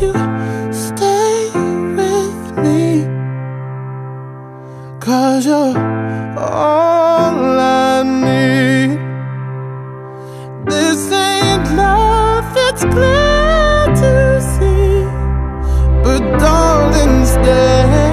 you stay with me? Cause you're all I need. This ain't love, it's clear to see. But darling, stay.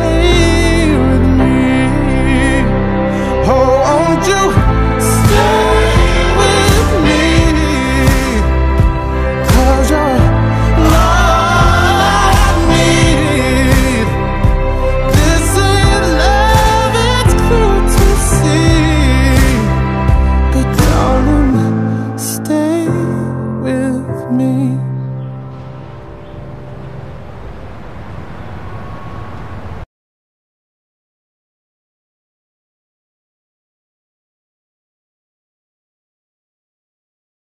home